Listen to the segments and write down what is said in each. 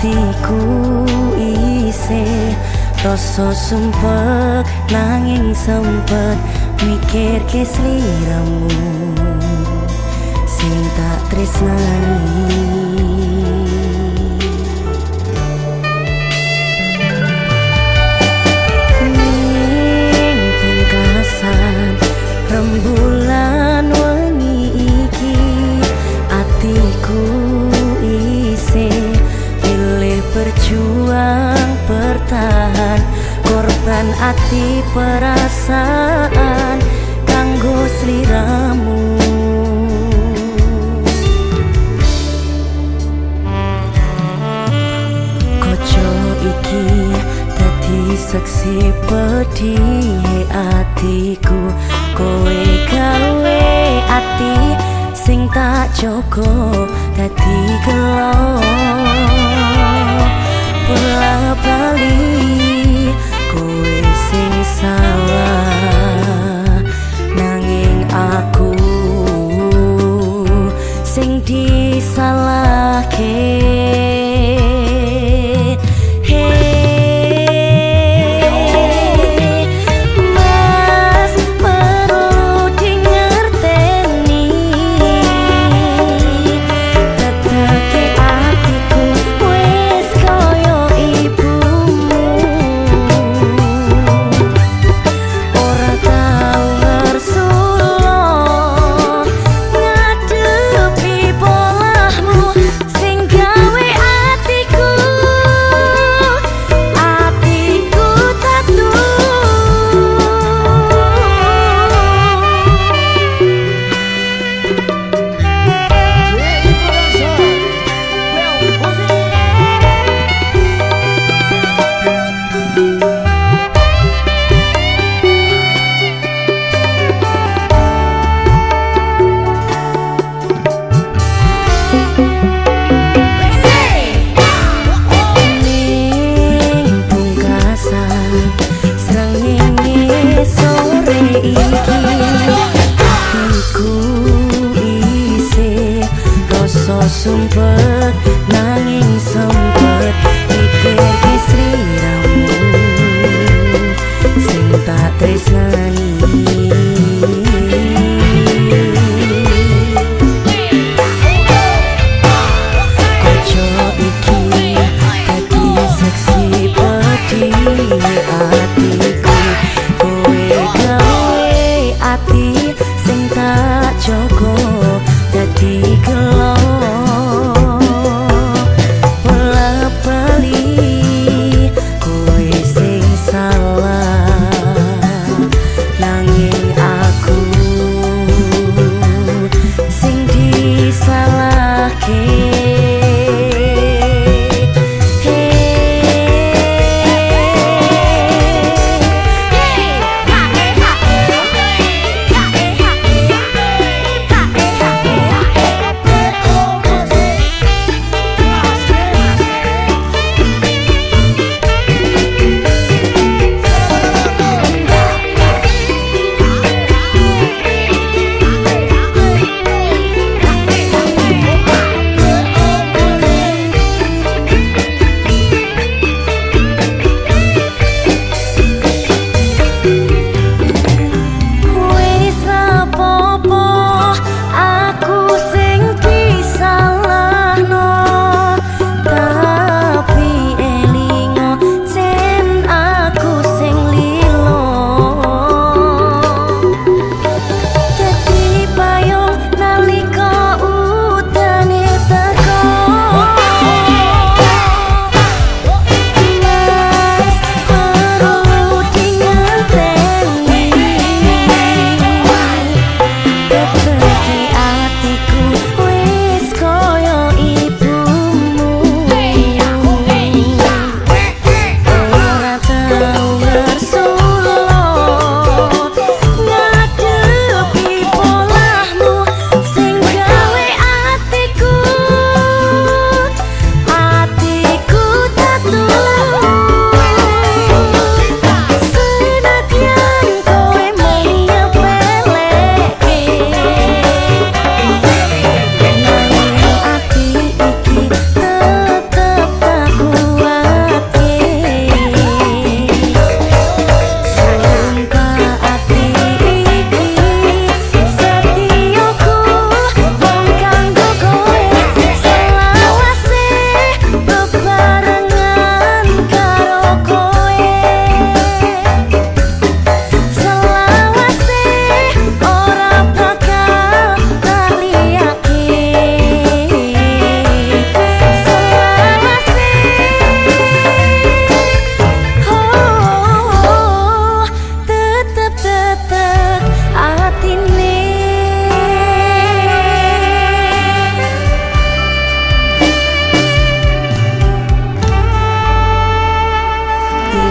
atiku ise rasa sumpek nanging sempet mikir ke sliramu sing tak tresnani ati perasaan kanggo sliramu. Koco iki dadi saksi pedih atiku. Kowe gawe ati sing tak joko dadi gelo. Pulau Bali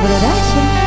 Rodalla.